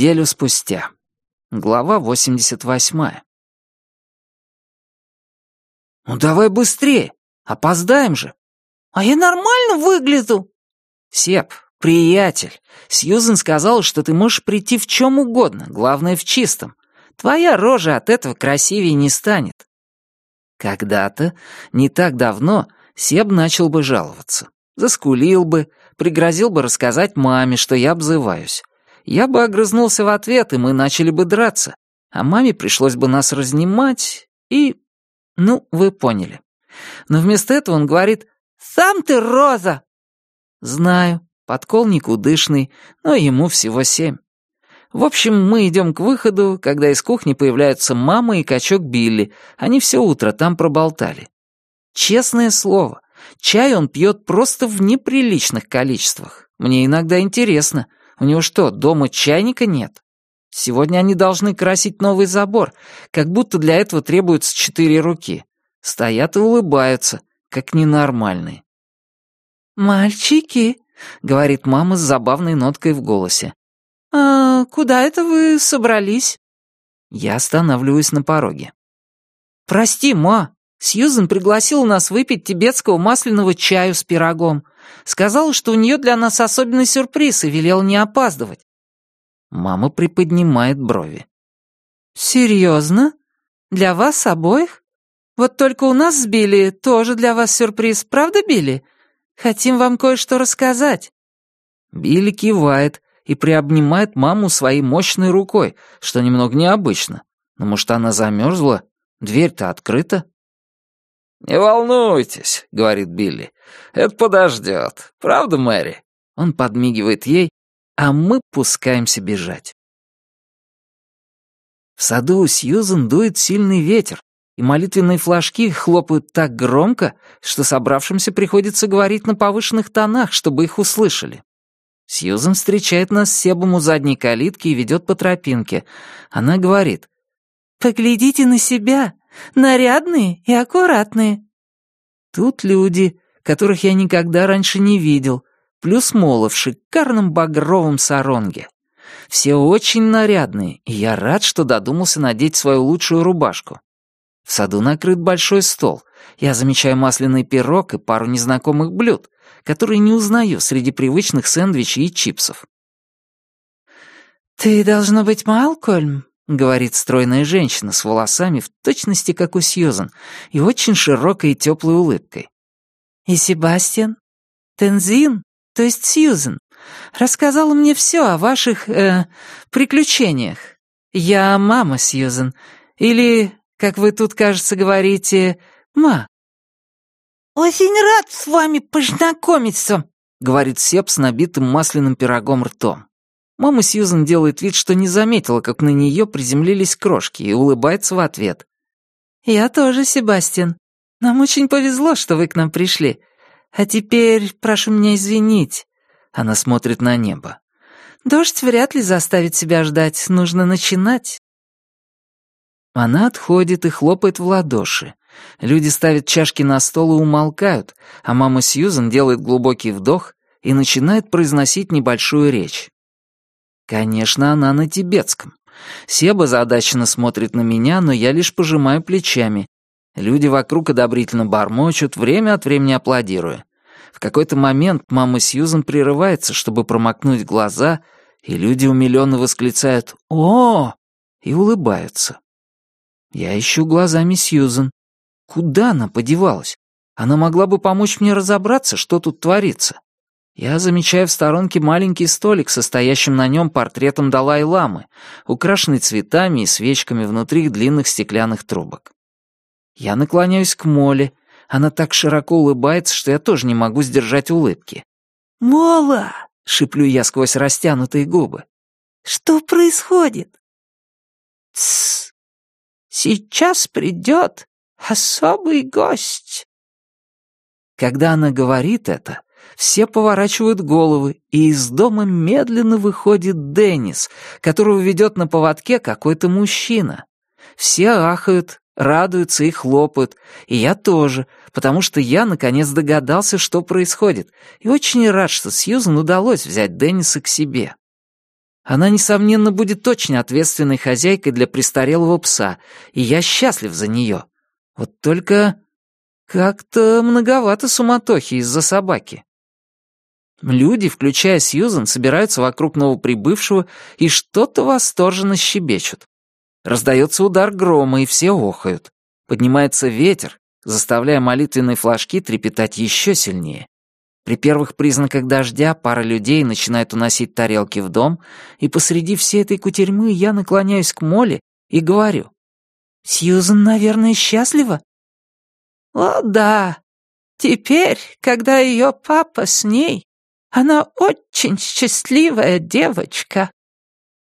Неделю спустя. Глава 88. «Ну давай быстрее! Опоздаем же!» «А я нормально выгляжу!» «Сеп, приятель, Сьюзен сказала, что ты можешь прийти в чем угодно, главное в чистом. Твоя рожа от этого красивее не станет». Когда-то, не так давно, Себ начал бы жаловаться. Заскулил бы, пригрозил бы рассказать маме, что я обзываюсь. Я бы огрызнулся в ответ, и мы начали бы драться. А маме пришлось бы нас разнимать, и... Ну, вы поняли. Но вместо этого он говорит «Сам ты роза!» Знаю, подкол никудышный, но ему всего семь. В общем, мы идем к выходу, когда из кухни появляются мама и качок Билли. Они все утро там проболтали. Честное слово, чай он пьет просто в неприличных количествах. Мне иногда интересно, у него что, дома чайника нет? Сегодня они должны красить новый забор, как будто для этого требуются четыре руки. Стоят и улыбаются, как ненормальные. «Мальчики», — говорит мама с забавной ноткой в голосе. «А куда это вы собрались?» Я останавливаюсь на пороге. «Прости, ма, Сьюзен пригласила нас выпить тибетского масляного чаю с пирогом. Сказала, что у нее для нас особенный сюрприз и велела не опаздывать. Мама приподнимает брови. «Серьезно? Для вас обоих? Вот только у нас с Билли тоже для вас сюрприз, правда, Билли? Хотим вам кое-что рассказать». Билли кивает и приобнимает маму своей мощной рукой, что немного необычно. Но, может, она замерзла? Дверь-то открыта. «Не волнуйтесь», — говорит Билли. «Это подождет. Правда, Мэри?» Он подмигивает ей, а мы пускаемся бежать. В саду у Сьюзен дует сильный ветер, и молитвенные флажки хлопают так громко, что собравшимся приходится говорить на повышенных тонах, чтобы их услышали. Сьюзен встречает нас с Себом у задней калитки и ведет по тропинке. Она говорит, «Поглядите на себя, нарядные и аккуратные». Тут люди, которых я никогда раньше не видел, плюс Мола в шикарном багровом саронге. Все очень нарядные, и я рад, что додумался надеть свою лучшую рубашку. В саду накрыт большой стол. Я замечаю масляный пирог и пару незнакомых блюд, которые не узнаю среди привычных сэндвичей и чипсов. «Ты, должно быть, Малкольм?» — говорит стройная женщина с волосами в точности, как у Сьюзан, и очень широкой и теплой улыбкой. «И Себастьян? Тензин? То есть Сьюзен? Рассказала мне все о ваших, э, приключениях. Я мама Сьюзен. Или, как вы тут, кажется, говорите, ма». «Очень рад с вами познакомиться», — говорит Сеп с набитым масляным пирогом ртом. Мама Сьюзен делает вид, что не заметила, как на нее приземлились крошки, и улыбается в ответ. «Я тоже, Себастьян. Нам очень повезло, что вы к нам пришли. А теперь прошу меня извинить». Она смотрит на небо. «Дождь вряд ли заставит себя ждать. Нужно начинать». Она отходит и хлопает в ладоши. Люди ставят чашки на стол и умолкают, а мама Сьюзен делает глубокий вдох и начинает произносить небольшую речь. Конечно, она на тибетском. Себа задаченно смотрит на меня, но я лишь пожимаю плечами. Люди вокруг одобрительно бормочут, время от времени аплодируя. В какой-то момент мама Сьюзен прерывается, чтобы промокнуть глаза, и люди умилённо восклицают «О!» и улыбаются. Я ищу глазами Сьюзен. Куда она подевалась? Она могла бы помочь мне разобраться, что тут творится. Я замечаю в сторонке маленький столик, состоящим на нем портретом Далай-ламы, украшенный цветами и свечками внутри длинных стеклянных трубок. Я наклоняюсь к Моле. Она так широко улыбается, что я тоже не могу сдержать улыбки. «Мола!» — шиплю я сквозь растянутые губы. «Что происходит?» «Тссс! Сейчас придет особый гость!» Когда она говорит это, все поворачивают головы, и из дома медленно выходит Деннис, которого ведет на поводке какой-то мужчина. Все ахают, радуются и хлопают, и я тоже, потому что я наконец догадался, что происходит, и очень рад, что Сьюзан удалось взять Денниса к себе. Она, несомненно, будет очень ответственной хозяйкой для престарелого пса, и я счастлив за нее. Вот только как-то многовато суматохи из-за собаки. Люди, включая Сьюзан, собираются вокруг новоприбывшего и что-то восторженно щебечут. Раздается удар грома, и все охают. Поднимается ветер, заставляя молитвенные флажки трепетать еще сильнее. При первых признаках дождя пара людей начинает уносить тарелки в дом, и посреди всей этой кутерьмы я наклоняюсь к Молли и говорю. «Сьюзан, наверное, счастлива?» «О, да. Теперь, когда ее папа с ней, она очень счастливая девочка».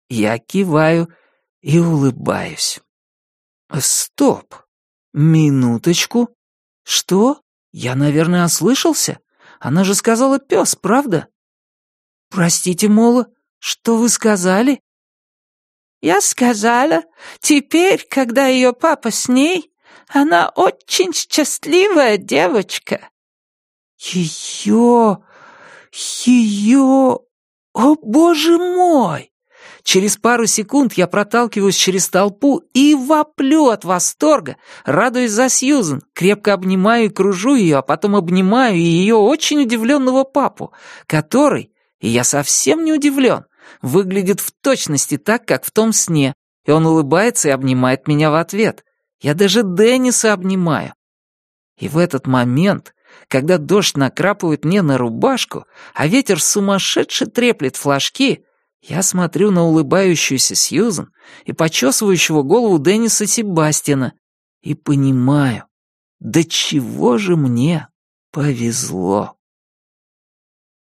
Я киваю и улыбаюсь. «Стоп! Минуточку! Что? Я, наверное, ослышался? Она же сказала пес, правда?» «Простите, Мола, что вы сказали?» «Я сказала, теперь, когда ее папа с ней, она очень счастливая девочка». «Ее... ее... О, боже мой!» Через пару секунд я проталкиваюсь через толпу и воплю от восторга, радуясь за Сьюзен, крепко обнимаю и кружу ее, а потом обнимаю и ее очень удивленного папу, который, и я совсем не удивлен, выглядит в точности так, как в том сне, и он улыбается и обнимает меня в ответ. Я даже Денниса обнимаю. И в этот момент, когда дождь накрапывает мне на рубашку, а ветер сумасшедше треплет флажки, я смотрю на улыбающуюся Сьюзан и почесывающего голову Денниса Себастьяна и понимаю, до чего же мне повезло.